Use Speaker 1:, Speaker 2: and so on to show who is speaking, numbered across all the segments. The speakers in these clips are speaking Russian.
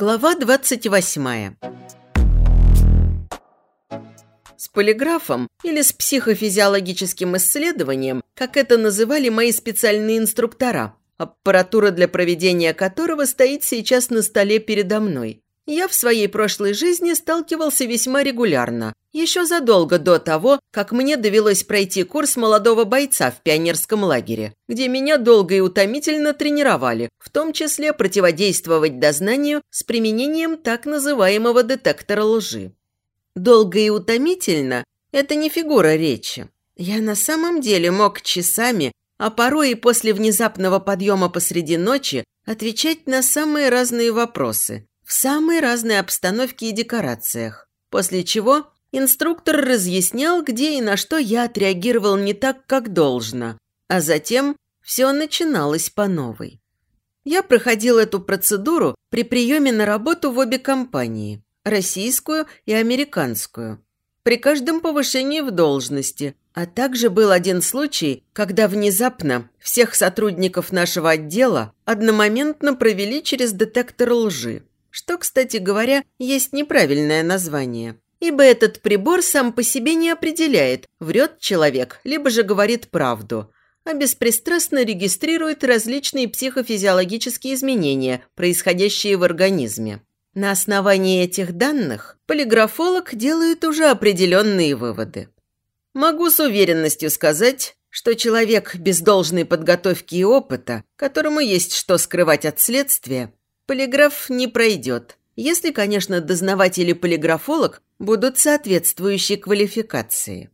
Speaker 1: Глава 28. С полиграфом или с психофизиологическим исследованием, как это называли мои специальные инструктора, аппаратура для проведения которого стоит сейчас на столе передо мной. Я в своей прошлой жизни сталкивался весьма регулярно, еще задолго до того, как мне довелось пройти курс молодого бойца в пионерском лагере, где меня долго и утомительно тренировали, в том числе противодействовать дознанию с применением так называемого детектора лжи. Долго и утомительно – это не фигура речи. Я на самом деле мог часами, а порой и после внезапного подъема посреди ночи отвечать на самые разные вопросы – в самой разной обстановке и декорациях, после чего инструктор разъяснял, где и на что я отреагировал не так, как должно, а затем все начиналось по новой. Я проходил эту процедуру при приеме на работу в обе компании – российскую и американскую. При каждом повышении в должности, а также был один случай, когда внезапно всех сотрудников нашего отдела одномоментно провели через детектор лжи что, кстати говоря, есть неправильное название. Ибо этот прибор сам по себе не определяет, врет человек, либо же говорит правду, а беспристрастно регистрирует различные психофизиологические изменения, происходящие в организме. На основании этих данных полиграфолог делает уже определенные выводы. Могу с уверенностью сказать, что человек без должной подготовки и опыта, которому есть что скрывать от следствия, Полиграф не пройдет, если, конечно, дознаватель или полиграфолог будут соответствующей квалификации.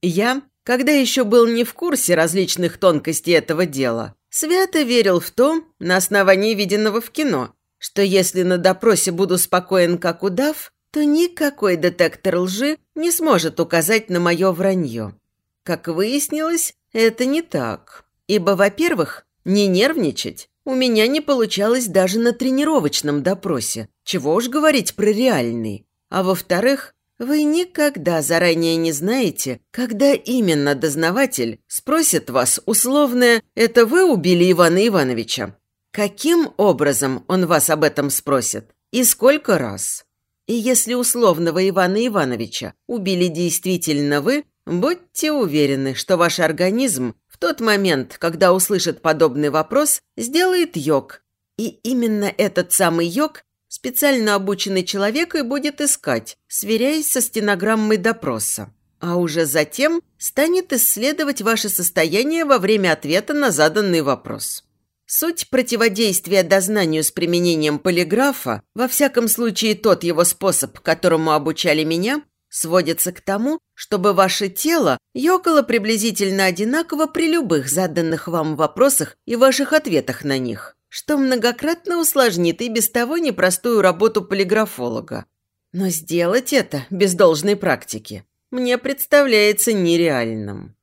Speaker 1: Я, когда еще был не в курсе различных тонкостей этого дела, свято верил в то, на основании виденного в кино, что если на допросе буду спокоен как удав, то никакой детектор лжи не сможет указать на мое вранье. Как выяснилось, это не так. Ибо, во-первых, не нервничать у меня не получалось даже на тренировочном допросе. Чего уж говорить про реальный. А во-вторых, вы никогда заранее не знаете, когда именно дознаватель спросит вас условное «Это вы убили Ивана Ивановича?» Каким образом он вас об этом спросит? И сколько раз? И если условного Ивана Ивановича убили действительно вы, будьте уверены, что ваш организм в тот момент, когда услышит подобный вопрос, сделает йог. И именно этот самый йог специально обученный человек и будет искать, сверяясь со стенограммой допроса. А уже затем станет исследовать ваше состояние во время ответа на заданный вопрос. Суть противодействия дознанию с применением полиграфа, во всяком случае тот его способ, которому обучали меня, сводится к тому, чтобы ваше тело ёкало приблизительно одинаково при любых заданных вам вопросах и ваших ответах на них, что многократно усложнит и без того непростую работу полиграфолога. Но сделать это без должной практики мне представляется нереальным.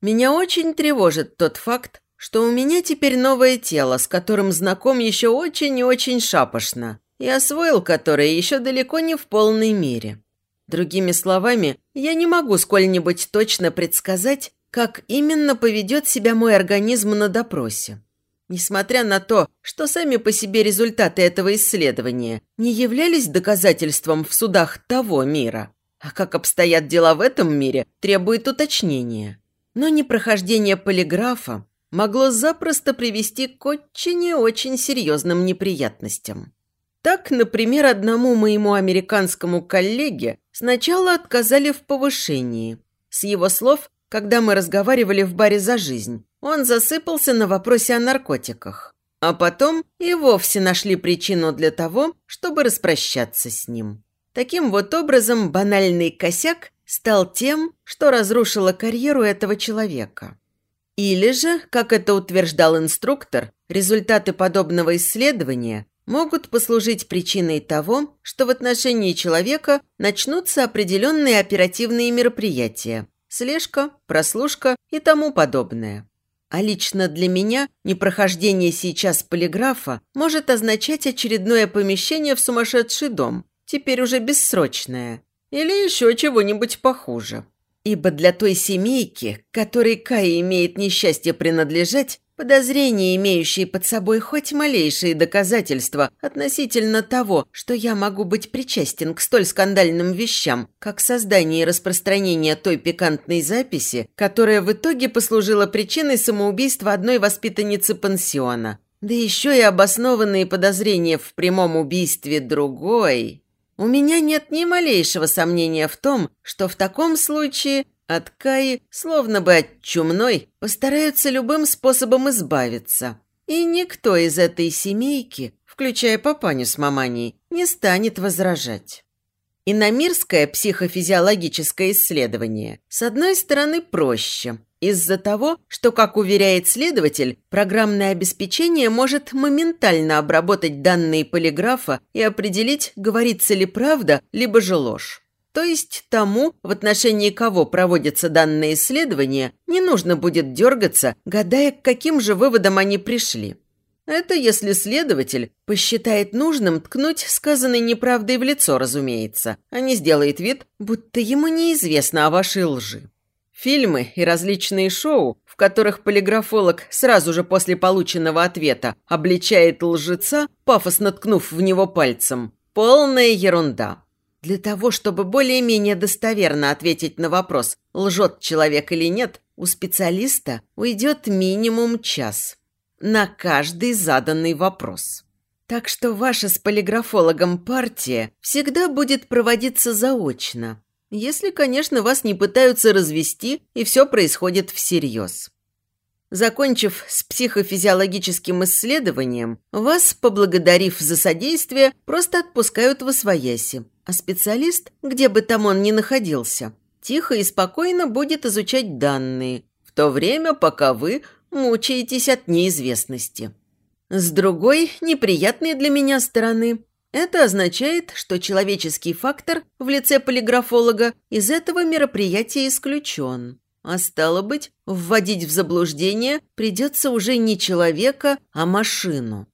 Speaker 1: Меня очень тревожит тот факт, что у меня теперь новое тело, с которым знаком еще очень и очень шапошно, и освоил которое еще далеко не в полной мере. Другими словами, я не могу сколь-нибудь точно предсказать, как именно поведет себя мой организм на допросе. Несмотря на то, что сами по себе результаты этого исследования не являлись доказательством в судах того мира, а как обстоят дела в этом мире, требует уточнения. Но непрохождение полиграфа могло запросто привести к очень и очень серьезным неприятностям. Так, например, одному моему американскому коллеге сначала отказали в повышении. С его слов, когда мы разговаривали в баре «За жизнь», он засыпался на вопросе о наркотиках. А потом и вовсе нашли причину для того, чтобы распрощаться с ним. Таким вот образом, банальный косяк стал тем, что разрушило карьеру этого человека. Или же, как это утверждал инструктор, результаты подобного исследования могут послужить причиной того, что в отношении человека начнутся определенные оперативные мероприятия – слежка, прослушка и тому подобное. А лично для меня непрохождение сейчас полиграфа может означать очередное помещение в сумасшедший дом, теперь уже бессрочное, или еще чего-нибудь похуже. Ибо для той семейки, которой Кая имеет несчастье принадлежать, Подозрения, имеющие под собой хоть малейшие доказательства относительно того, что я могу быть причастен к столь скандальным вещам, как создание и распространение той пикантной записи, которая в итоге послужила причиной самоубийства одной воспитанницы пансиона. Да еще и обоснованные подозрения в прямом убийстве другой. У меня нет ни малейшего сомнения в том, что в таком случае от Каи, словно бы от чумной, постараются любым способом избавиться. И никто из этой семейки, включая папаню с маманей, не станет возражать. Иномирское психофизиологическое исследование, с одной стороны, проще – из-за того, что, как уверяет следователь, программное обеспечение может моментально обработать данные полиграфа и определить, говорится ли правда, либо же ложь. То есть тому, в отношении кого проводятся данные исследования, не нужно будет дергаться, гадая, к каким же выводам они пришли. Это если следователь посчитает нужным ткнуть сказанной неправдой в лицо, разумеется, а не сделает вид, будто ему неизвестно о вашей лжи. Фильмы и различные шоу, в которых полиграфолог сразу же после полученного ответа обличает лжеца, пафосно ткнув в него пальцем, полная ерунда. Для того, чтобы более-менее достоверно ответить на вопрос, лжет человек или нет, у специалиста уйдет минимум час. На каждый заданный вопрос. Так что ваша с полиграфологом партия всегда будет проводиться заочно. Если, конечно, вас не пытаются развести, и все происходит всерьез. Закончив с психофизиологическим исследованием, вас, поблагодарив за содействие, просто отпускают в освояси а специалист, где бы там он ни находился, тихо и спокойно будет изучать данные, в то время, пока вы мучаетесь от неизвестности. С другой, неприятной для меня стороны, это означает, что человеческий фактор в лице полиграфолога из этого мероприятия исключен. А стало быть, вводить в заблуждение придется уже не человека, а машину.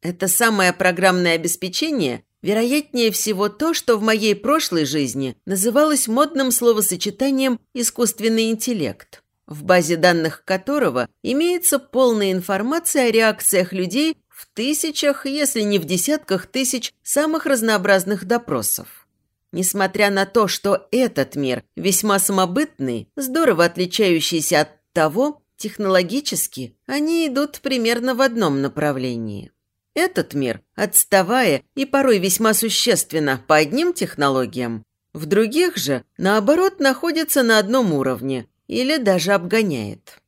Speaker 1: Это самое программное обеспечение Вероятнее всего то, что в моей прошлой жизни называлось модным словосочетанием «искусственный интеллект», в базе данных которого имеется полная информация о реакциях людей в тысячах, если не в десятках тысяч самых разнообразных допросов. Несмотря на то, что этот мир весьма самобытный, здорово отличающийся от того, технологически они идут примерно в одном направлении. Этот мир, отставая и порой весьма существенно по одним технологиям, в других же, наоборот, находится на одном уровне или даже обгоняет.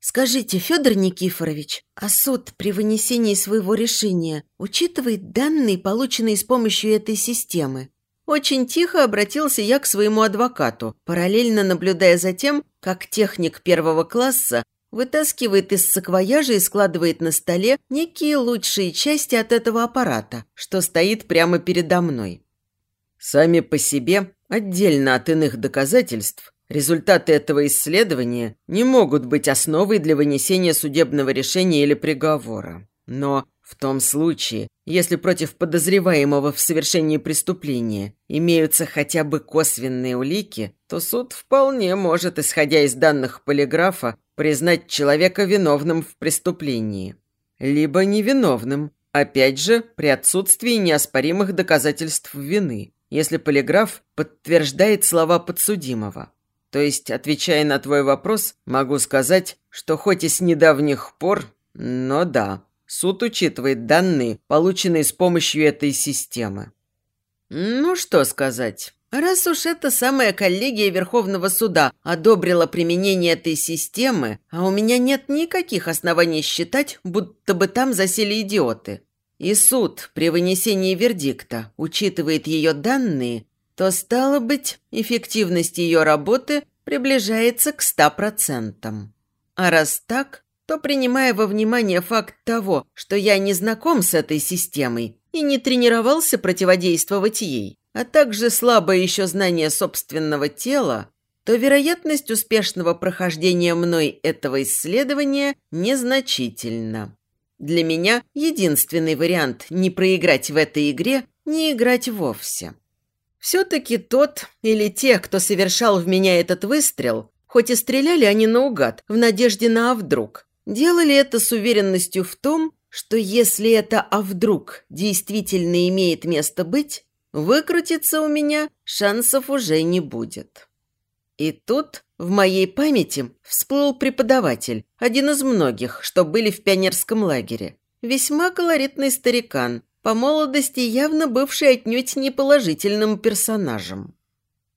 Speaker 1: Скажите, Федор Никифорович, а суд при вынесении своего решения учитывает данные, полученные с помощью этой системы? Очень тихо обратился я к своему адвокату, параллельно наблюдая за тем, как техник первого класса вытаскивает из саквояжа и складывает на столе некие лучшие части от этого аппарата, что стоит прямо передо мной. Сами по себе, отдельно от иных доказательств, результаты этого исследования не могут быть основой для вынесения судебного решения или приговора. Но в том случае, если против подозреваемого в совершении преступления имеются хотя бы косвенные улики, то суд вполне может, исходя из данных полиграфа, признать человека виновным в преступлении. Либо невиновным, опять же, при отсутствии неоспоримых доказательств вины, если полиграф подтверждает слова подсудимого. То есть, отвечая на твой вопрос, могу сказать, что хоть и с недавних пор, но да, суд учитывает данные, полученные с помощью этой системы. Ну, что сказать. Раз уж эта самая коллегия Верховного суда одобрила применение этой системы, а у меня нет никаких оснований считать, будто бы там засели идиоты, и суд при вынесении вердикта учитывает ее данные, то, стало быть, эффективность ее работы приближается к 100%. А раз так, то, принимая во внимание факт того, что я не знаком с этой системой и не тренировался противодействовать ей, а также слабое еще знание собственного тела, то вероятность успешного прохождения мной этого исследования незначительна. Для меня единственный вариант не проиграть в этой игре – не играть вовсе. Все-таки тот или те, кто совершал в меня этот выстрел, хоть и стреляли они наугад, в надежде на «а вдруг», делали это с уверенностью в том, что если это «а вдруг» действительно имеет место быть, выкрутиться у меня шансов уже не будет. И тут в моей памяти всплыл преподаватель, один из многих, что были в пионерском лагере. Весьма колоритный старикан, по молодости явно бывший отнюдь неположительным персонажем.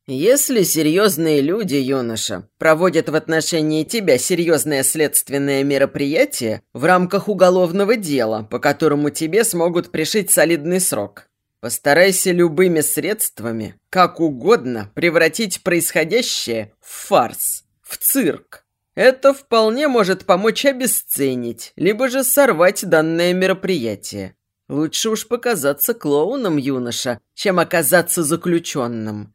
Speaker 2: Если серьезные люди, юноша, проводят в отношении тебя серьезное следственное мероприятие в рамках уголовного дела, по которому тебе смогут пришить солидный срок, постарайся любыми средствами, как угодно, превратить происходящее в фарс, в цирк. Это вполне может помочь обесценить, либо же сорвать данное мероприятие. Лучше уж показаться клоуном, юноша, чем оказаться заключенным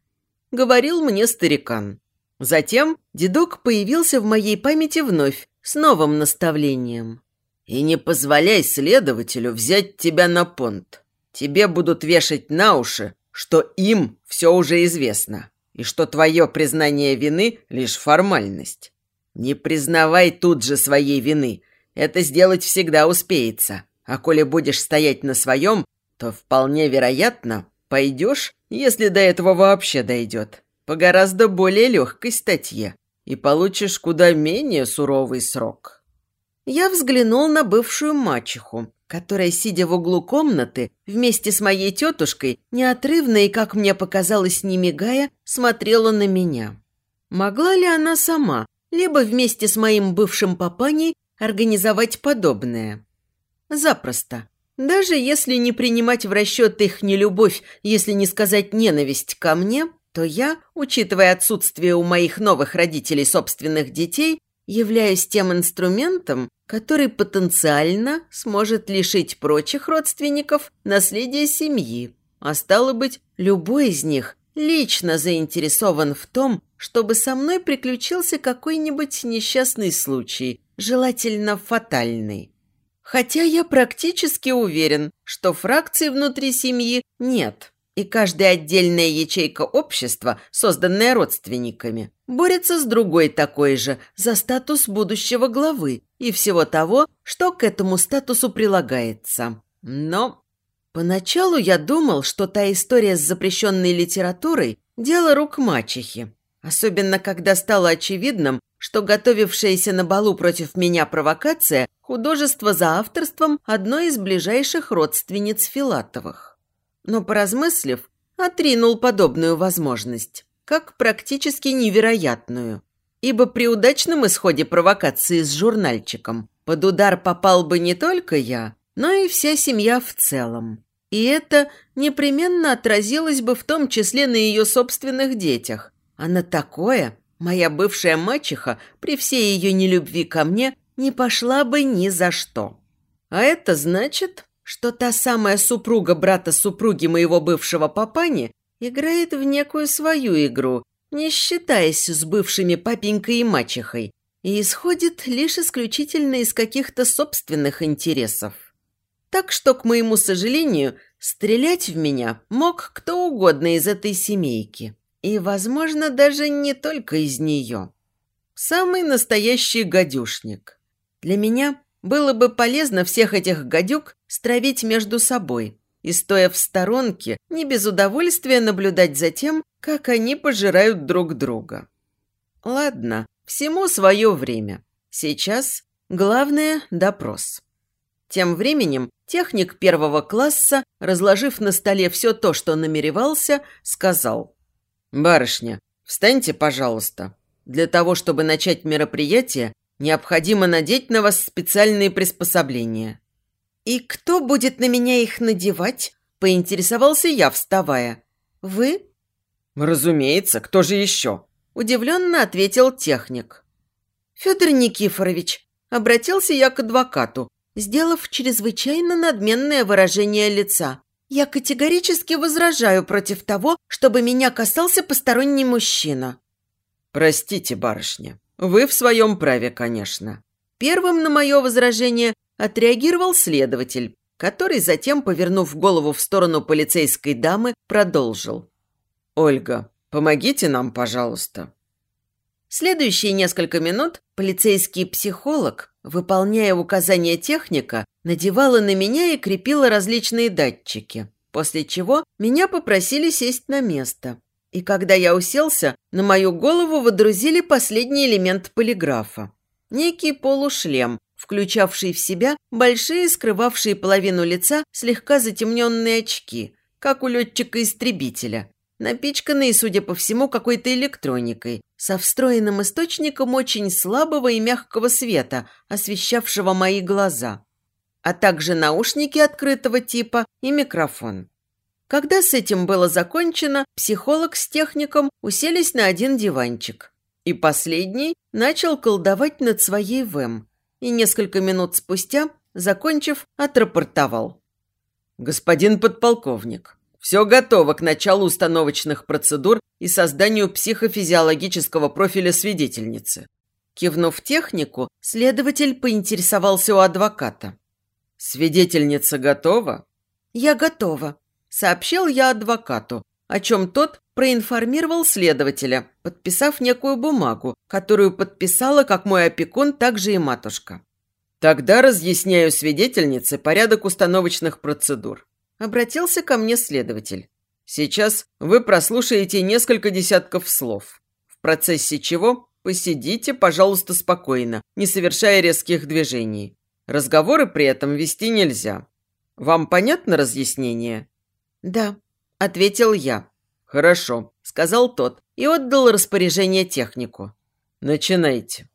Speaker 2: говорил мне старикан. Затем дедок появился в моей памяти вновь, с новым наставлением. «И не позволяй следователю взять тебя на понт. Тебе будут вешать на уши, что им все уже известно, и что твое признание вины – лишь формальность. Не признавай тут же своей вины, это сделать всегда успеется, а коли будешь стоять на своем, то вполне вероятно пойдешь если до этого вообще дойдет, по гораздо более легкой статье, и получишь куда менее суровый срок. Я взглянул на бывшую мачеху, которая, сидя в углу комнаты, вместе с моей тетушкой, неотрывно и, как мне показалось, не мигая, смотрела на меня. Могла ли она сама, либо вместе с моим бывшим папаней, организовать подобное? Запросто. Даже если не принимать в расчет их нелюбовь, если не сказать ненависть ко мне, то я, учитывая отсутствие у моих новых родителей собственных детей, являюсь тем инструментом, который потенциально сможет лишить прочих родственников наследия семьи. А стало быть, любой из них лично заинтересован в том, чтобы со мной приключился какой-нибудь несчастный случай, желательно фатальный. Хотя я практически уверен, что фракций внутри семьи нет, и каждая отдельная ячейка общества, созданная родственниками, борется с другой такой же за статус будущего главы и всего того, что к этому статусу прилагается. Но поначалу я думал, что та история с запрещенной литературой – дело рук мачехи, особенно когда стало очевидным, что готовившаяся на балу против меня провокация – художество за авторством одной из ближайших родственниц Филатовых. Но, поразмыслив, отринул подобную возможность, как практически невероятную, ибо при удачном исходе провокации с журнальчиком под удар попал бы не только я, но и вся семья в целом. И это непременно отразилось бы в том числе на ее собственных детях. А на такое Моя бывшая мачеха, при всей ее нелюбви ко мне, не пошла бы ни за что. А это значит, что та самая супруга брата супруги моего бывшего папани играет в некую свою игру, не считаясь с бывшими папенькой и мачехой, и исходит лишь исключительно из каких-то собственных интересов. Так что, к моему сожалению, стрелять в меня мог кто угодно из этой семейки. И, возможно, даже не только из нее. Самый настоящий гадюшник. Для меня было бы полезно всех этих гадюк стравить между собой и, стоя в сторонке, не без удовольствия наблюдать за тем, как они пожирают друг друга. Ладно, всему свое время. Сейчас главное – допрос. Тем временем техник первого класса, разложив на столе все то, что намеревался, сказал – «Барышня, встаньте, пожалуйста. Для того, чтобы начать мероприятие, необходимо надеть на вас специальные приспособления». «И кто будет на меня их надевать?» – поинтересовался я, вставая. «Вы?» «Разумеется, кто же еще?»
Speaker 1: – удивленно ответил техник. «Федор Никифорович», – обратился я к адвокату, сделав чрезвычайно надменное выражение лица. Я категорически возражаю против того, чтобы меня касался посторонний мужчина.
Speaker 2: Простите, барышня, вы в своем праве, конечно.
Speaker 1: Первым на мое возражение отреагировал следователь, который затем, повернув голову в сторону полицейской дамы, продолжил.
Speaker 2: «Ольга, помогите нам, пожалуйста».
Speaker 1: Следующие несколько минут полицейский психолог, выполняя указания техника, надевала на меня и крепила различные датчики, после чего меня попросили сесть на место. И когда я уселся, на мою голову водрузили последний элемент полиграфа. Некий полушлем, включавший в себя большие, скрывавшие половину лица, слегка затемненные очки, как у летчика-истребителя, напичканные, судя по всему, какой-то электроникой, со встроенным источником очень слабого и мягкого света, освещавшего мои глаза, а также наушники открытого типа и микрофон. Когда с этим было закончено, психолог с техником уселись на один диванчик. И последний начал колдовать над своей ВЭМ. И несколько минут спустя, закончив, отрапортовал.
Speaker 2: «Господин подполковник, все готово к началу установочных процедур и созданию психофизиологического профиля свидетельницы.
Speaker 1: Кивнув технику, следователь поинтересовался у адвоката.
Speaker 2: «Свидетельница готова?»
Speaker 1: «Я готова», – сообщил я адвокату, о чем тот проинформировал следователя, подписав некую бумагу, которую подписала как мой опекун, так же и матушка.
Speaker 2: «Тогда разъясняю свидетельнице порядок установочных процедур.
Speaker 1: Обратился ко мне следователь.
Speaker 2: Сейчас вы прослушаете несколько десятков слов, в процессе чего посидите, пожалуйста, спокойно, не совершая резких движений. Разговоры при этом вести нельзя. Вам понятно разъяснение?
Speaker 1: Да, ответил я.
Speaker 2: Хорошо,
Speaker 1: сказал тот и отдал распоряжение технику.
Speaker 2: Начинайте.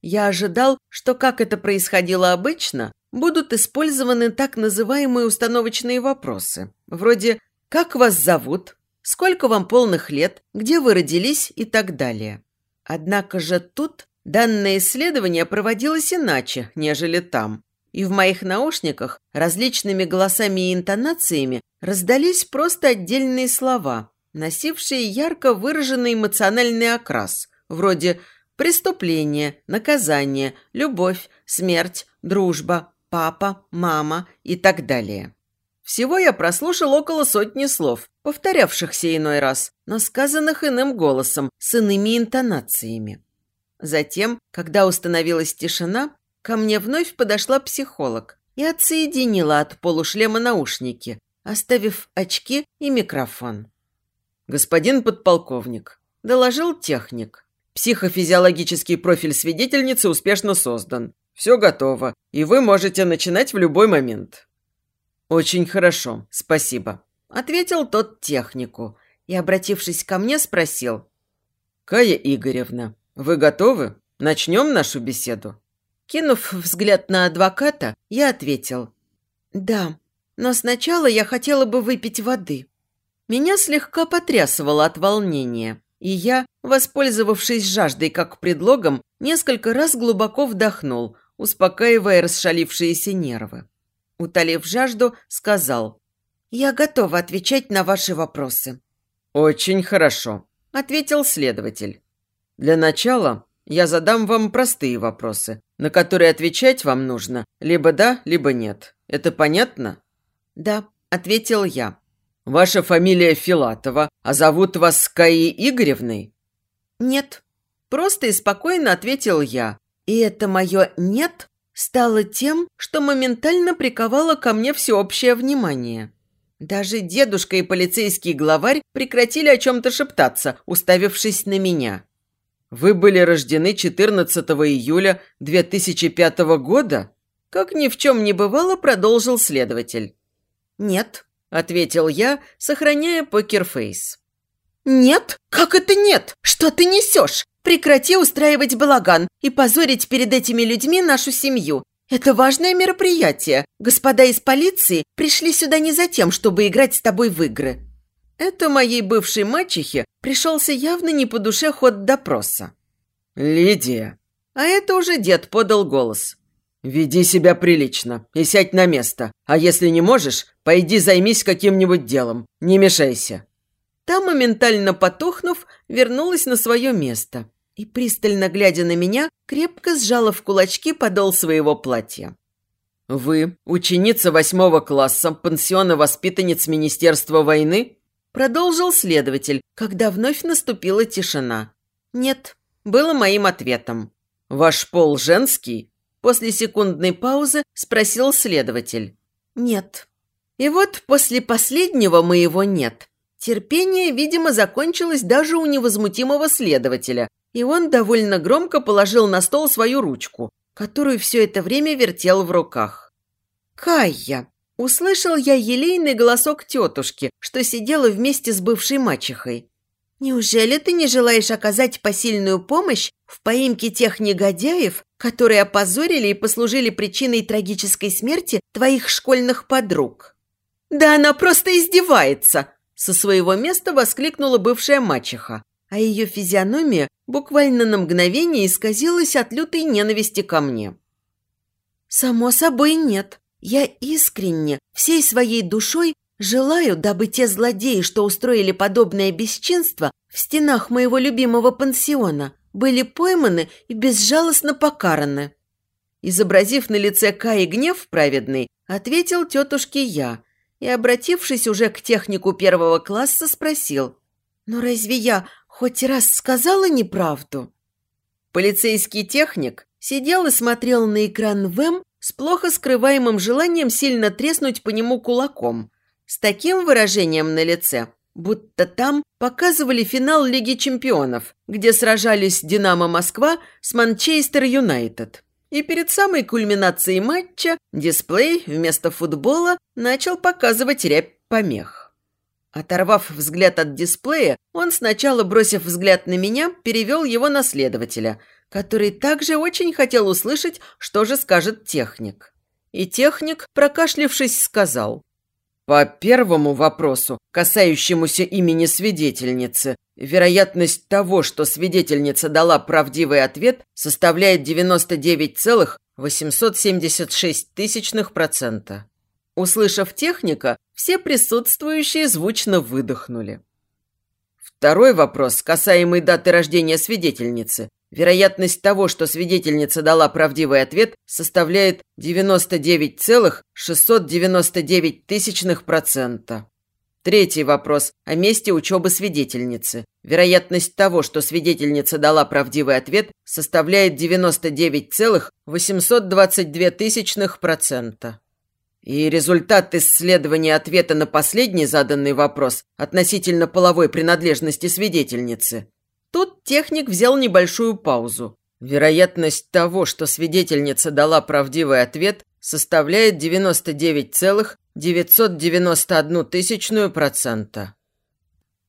Speaker 1: Я ожидал, что, как это происходило обычно, будут использованы так называемые установочные вопросы, вроде «Как вас зовут?», «Сколько вам полных лет?», «Где вы родились?» и так далее. Однако же тут данное исследование проводилось иначе, нежели там. И в моих наушниках различными голосами и интонациями раздались просто отдельные слова, носившие ярко выраженный эмоциональный окрас, вроде «преступление», «наказание», «любовь», «смерть», «дружба», папа, мама и так далее. Всего я прослушал около сотни слов, повторявшихся иной раз, но сказанных иным голосом, с иными интонациями. Затем, когда установилась тишина, ко мне вновь подошла психолог и отсоединила от полушлема наушники, оставив очки и микрофон.
Speaker 2: «Господин подполковник», – доложил техник. «Психофизиологический профиль свидетельницы успешно создан. Все готово, и вы можете начинать в любой момент». «Очень хорошо, спасибо», –
Speaker 1: ответил тот технику и, обратившись ко мне, спросил.
Speaker 2: «Кая Игоревна, вы готовы? Начнем нашу беседу?»
Speaker 1: Кинув взгляд на адвоката, я ответил. «Да, но сначала я хотела бы выпить воды». Меня слегка потрясывало от волнения, и я, воспользовавшись жаждой как предлогом, несколько раз глубоко вдохнул, успокаивая расшалившиеся нервы. Утолив жажду, сказал, «Я готова отвечать на ваши вопросы».
Speaker 2: «Очень хорошо», – ответил следователь. «Для начала я задам вам простые вопросы, на которые отвечать вам нужно либо да, либо нет. Это понятно?»
Speaker 1: «Да», – ответил я.
Speaker 2: «Ваша фамилия Филатова, а зовут вас Каи Игоревной?»
Speaker 1: «Нет», – просто и спокойно ответил я, и это мое «нет» стало тем, что моментально приковало ко мне всеобщее внимание. Даже дедушка и полицейский главарь прекратили о чем-то шептаться, уставившись на меня.
Speaker 2: «Вы были рождены 14 июля 2005 года?»
Speaker 1: Как ни в чем не бывало, продолжил следователь.
Speaker 2: «Нет», – ответил я, сохраняя покерфейс.
Speaker 1: «Нет? Как это нет? Что ты несешь? Прекрати устраивать балаган и позорить перед этими людьми нашу семью. Это важное мероприятие. Господа из полиции пришли сюда не за тем, чтобы играть с тобой в игры». Это моей бывшей мачехе пришелся явно не по душе ход допроса.
Speaker 2: «Лидия!»
Speaker 1: А это уже дед подал голос.
Speaker 2: «Веди себя прилично и сядь на место. А если не можешь, пойди займись каким-нибудь делом. Не мешайся».
Speaker 1: Та, моментально потухнув, вернулась на свое место и, пристально глядя на меня, крепко сжала в кулачки подол своего платья.
Speaker 2: «Вы ученица восьмого класса пансиона воспитанниц Министерства войны?»
Speaker 1: Продолжил следователь, когда вновь наступила тишина. «Нет», было моим ответом.
Speaker 2: «Ваш пол женский?»
Speaker 1: После секундной паузы спросил следователь. «Нет». И вот после последнего моего «нет» терпение, видимо, закончилось даже у невозмутимого следователя, и он довольно громко положил на стол свою ручку, которую все это время вертел в руках. «Кайя!» Услышал я елейный голосок тетушки, что сидела вместе с бывшей мачехой. «Неужели ты не желаешь оказать посильную помощь в поимке тех негодяев, которые опозорили и послужили причиной трагической смерти твоих школьных подруг?» «Да она просто издевается!» Со своего места воскликнула бывшая мачеха, а ее физиономия буквально на мгновение исказилась от лютой ненависти ко мне. «Само собой нет. Я искренне, всей своей душой желаю, дабы те злодеи, что устроили подобное бесчинство в стенах моего любимого пансиона, были пойманы и безжалостно покараны». Изобразив на лице Каи гнев праведный, ответил тетушке я и, обратившись уже к технику первого класса, спросил, «Но разве я хоть раз сказала неправду?» Полицейский техник сидел и смотрел на экран ВЭМ с плохо скрываемым желанием сильно треснуть по нему кулаком, с таким выражением на лице, будто там показывали финал Лиги чемпионов, где сражались «Динамо Москва» с «Манчестер Юнайтед». И перед самой кульминацией матча дисплей вместо футбола начал показывать рябь помех. Оторвав взгляд от дисплея, он сначала, бросив взгляд на меня, перевел его на следователя, который также очень хотел услышать, что же скажет техник. И техник, прокашлившись, сказал –
Speaker 2: по первому вопросу, касающемуся имени свидетельницы, вероятность того, что свидетельница дала правдивый ответ, составляет 99,876 тысячных процента.
Speaker 1: Услышав техника, все присутствующие звучно выдохнули.
Speaker 2: Второй вопрос, касаемый даты рождения свидетельницы, Вероятность того, что свидетельница дала правдивый ответ, составляет 99,699 тысячных процента. Третий вопрос о месте учебы свидетельницы. Вероятность того, что свидетельница дала правдивый ответ, составляет 99,822 тысячных процента. И результат исследования ответа на последний заданный вопрос относительно половой принадлежности свидетельницы
Speaker 1: Тут техник взял небольшую паузу.
Speaker 2: Вероятность того, что свидетельница дала правдивый ответ, составляет 99,991 тысячную процента.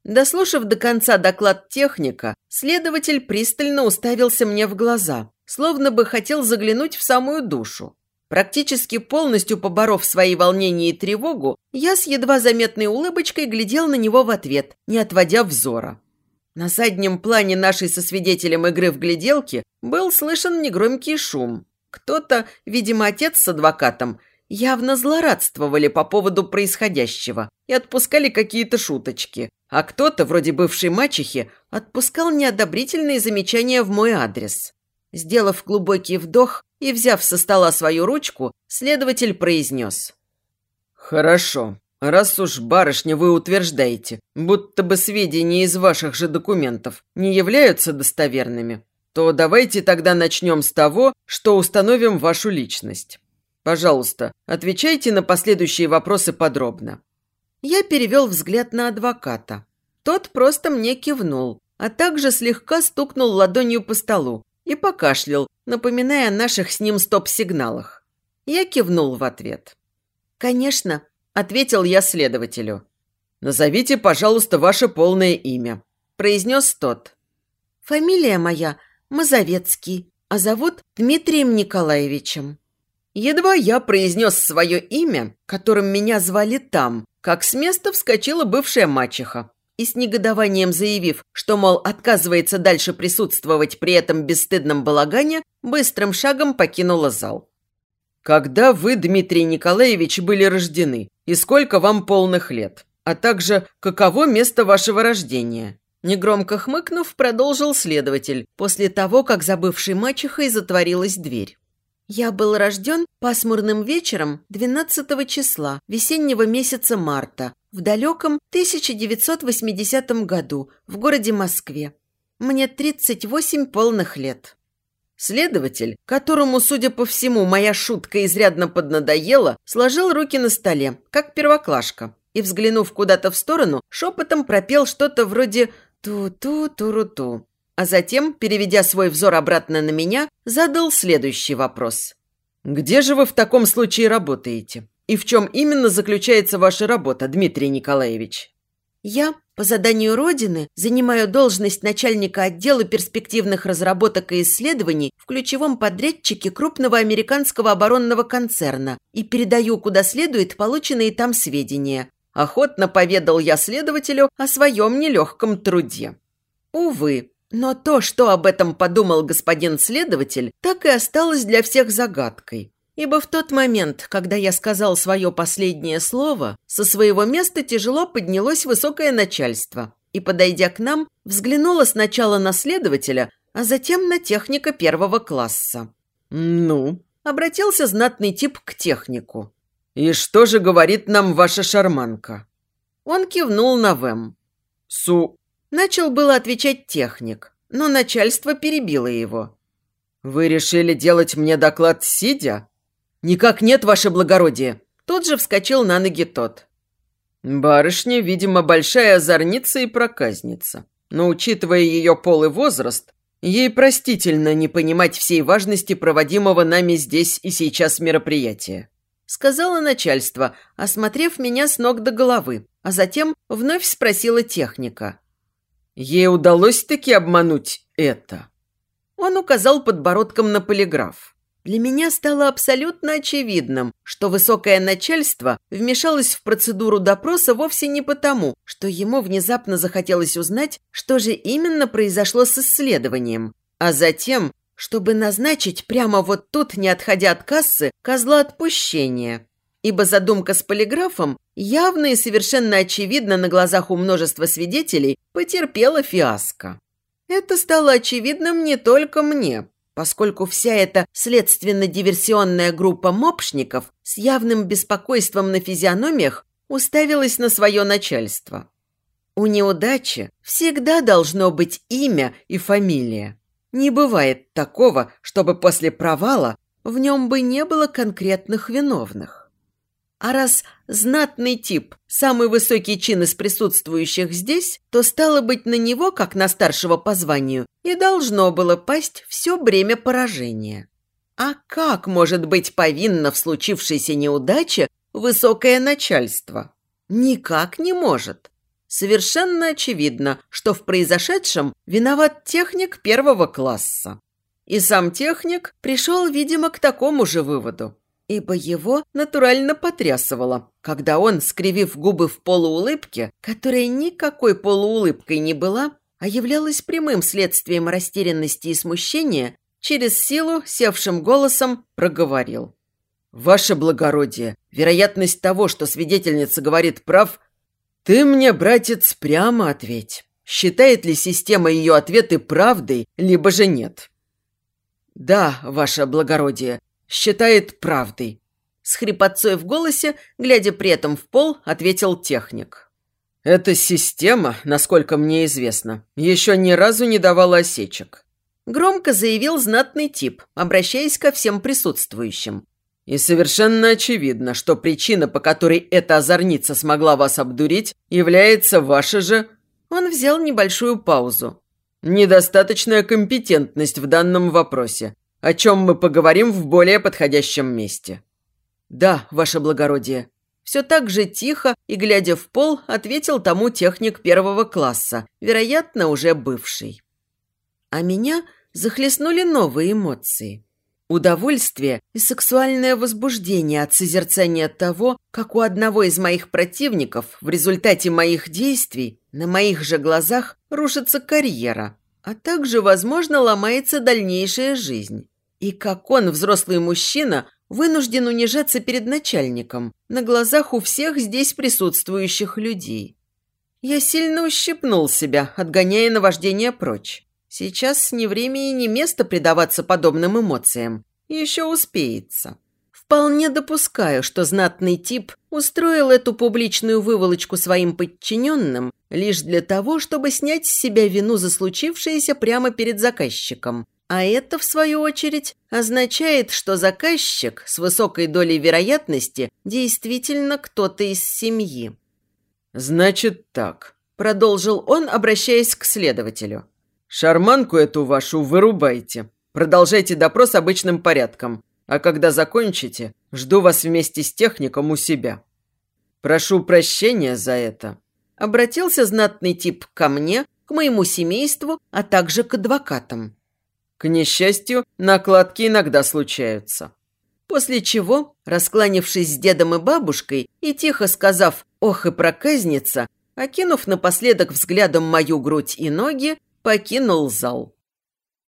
Speaker 1: Дослушав до конца доклад техника, следователь пристально уставился мне в глаза, словно бы хотел заглянуть в самую душу. Практически полностью поборов свои волнения и тревогу, я с едва заметной улыбочкой глядел на него в ответ, не отводя взора. На заднем плане нашей со свидетелем игры в гляделки был слышен негромкий шум. Кто-то, видимо, отец с адвокатом, явно злорадствовали по поводу происходящего и отпускали какие-то шуточки. А кто-то, вроде бывшей мачехи, отпускал неодобрительные замечания в мой адрес. Сделав глубокий вдох и взяв со стола свою ручку, следователь произнес.
Speaker 2: «Хорошо. Раз уж, барышня, вы утверждаете, будто бы сведения из ваших же документов не являются достоверными, то давайте тогда начнем с того, что установим вашу личность. Пожалуйста, отвечайте на последующие вопросы подробно.
Speaker 1: Я перевел взгляд на адвоката. Тот просто мне кивнул, а также слегка стукнул ладонью по столу и покашлял, напоминая о наших с ним стоп-сигналах. Я кивнул в ответ. «Конечно, ответил я следователю.
Speaker 2: «Назовите, пожалуйста, ваше полное имя», –
Speaker 1: произнес тот. «Фамилия моя Мазовецкий, а зовут Дмитрием Николаевичем». Едва я произнес свое имя, которым меня звали там, как с места вскочила бывшая мачеха и с негодованием заявив, что, мол, отказывается дальше присутствовать при этом бесстыдном балагане, быстрым шагом покинула зал.
Speaker 2: Когда вы, Дмитрий Николаевич, были рождены и сколько вам полных лет? А также, каково место вашего рождения?»
Speaker 1: Негромко хмыкнув, продолжил следователь после того, как за бывшей мачехой затворилась дверь. Я был рожден пасмурным вечером 12 числа весеннего месяца марта в далеком 1980 году в городе Москве. Мне 38 полных лет. Следователь, которому, судя по всему, моя шутка изрядно поднадоела, сложил руки на столе, как первоклашка, и, взглянув куда-то в сторону, шепотом пропел что-то вроде «ту-ту-туру-ту». А затем, переведя свой взор обратно на меня, задал следующий вопрос. «Где же вы в таком случае работаете? И в чем именно заключается ваша работа, Дмитрий Николаевич?» «Я, по заданию Родины, занимаю должность начальника отдела перспективных разработок и исследований в ключевом подрядчике крупного американского оборонного концерна и передаю куда следует полученные там сведения. Охотно поведал я следователю о своем нелегком труде. Увы, но то, что об этом подумал господин следователь, так и осталось для всех загадкой. Ибо в тот момент, когда я сказал свое последнее слово, со своего места тяжело поднялось высокое начальство и, подойдя к нам, взглянуло сначала на следователя, а затем на техника первого класса. «Ну?» – обратился знатный тип к технику. «И что же говорит нам ваша шарманка?» Он кивнул на Вэм. «Су...» Начал было отвечать техник, но начальство перебило его. «Вы решили делать мне доклад сидя?» «Никак нет, ваше благородие!» Тут же вскочил на ноги тот. Барышня, видимо, большая озорница и проказница. Но, учитывая ее пол и возраст, ей простительно не понимать всей важности проводимого нами здесь и сейчас мероприятия. Сказала начальство, осмотрев меня с ног до головы, а затем вновь спросила техника. Ей удалось таки обмануть это. Он указал подбородком на полиграф. Для меня стало абсолютно очевидным, что высокое начальство вмешалось в процедуру допроса вовсе не потому, что ему внезапно захотелось узнать, что же именно произошло с исследованием, а затем, чтобы назначить прямо вот тут, не отходя от кассы, козла отпущения. Ибо задумка с полиграфом явно и совершенно очевидно на глазах у множества свидетелей потерпела фиаско. Это стало очевидным не только мне, поскольку вся эта следственно-диверсионная группа мопшников с явным беспокойством на физиономиях уставилась на свое начальство. У неудачи всегда должно быть имя и фамилия. Не бывает такого, чтобы после провала в нем бы не было конкретных виновных. А раз знатный тип, самый высокий чин из присутствующих здесь, то стало быть на него, как на старшего по званию, и должно было пасть все бремя поражения. А как может быть повинно в случившейся неудаче высокое начальство? Никак не может. Совершенно очевидно, что в произошедшем виноват техник первого класса. И сам техник пришел, видимо, к такому же выводу, ибо его натурально потрясывало, когда он, скривив губы в полуулыбке, которая никакой полуулыбкой не была, а являлась прямым следствием растерянности и смущения, через силу севшим голосом проговорил. «Ваше благородие, вероятность того, что свидетельница говорит прав, «Ты мне, братец, прямо ответь. Считает ли система ее ответы правдой, либо же нет?» «Да, ваше благородие, считает правдой», – с хрипотцой в голосе, глядя при этом в пол, ответил техник. «Эта система, насколько мне известно, еще ни разу не давала осечек», – громко заявил знатный тип, обращаясь ко всем присутствующим. И совершенно очевидно, что причина, по которой эта озорница смогла вас обдурить, является ваша же... Он взял небольшую паузу. Недостаточная компетентность в данном вопросе, о чем мы поговорим в более подходящем месте. Да, ваше благородие. Все так же тихо и, глядя в пол, ответил тому техник первого класса, вероятно, уже бывший. А меня захлестнули новые эмоции. Удовольствие и сексуальное возбуждение от созерцания того, как у одного из моих противников в результате моих действий на моих же глазах рушится карьера, а также, возможно, ломается дальнейшая жизнь. И как он, взрослый мужчина, вынужден унижаться перед начальником на глазах у всех здесь присутствующих людей. Я сильно ущипнул себя, отгоняя наваждение прочь. Сейчас не время и не место предаваться подобным эмоциям. Еще успеется. Вполне допускаю, что знатный тип устроил эту публичную выволочку своим подчиненным лишь для того, чтобы снять с себя вину за случившееся прямо перед заказчиком. А это, в свою очередь, означает, что заказчик с высокой долей вероятности действительно кто-то из семьи.
Speaker 2: «Значит так», –
Speaker 1: продолжил он, обращаясь к следователю.
Speaker 2: «Шарманку эту вашу вырубайте. Продолжайте допрос обычным порядком. А когда закончите, жду вас вместе с техником у себя. Прошу прощения за это».
Speaker 1: Обратился знатный тип ко мне, к моему семейству, а также к адвокатам.
Speaker 2: К несчастью, накладки иногда случаются.
Speaker 1: После чего, раскланившись с дедом и бабушкой и тихо сказав «ох и проказница», окинув напоследок взглядом мою грудь и ноги, покинул зал.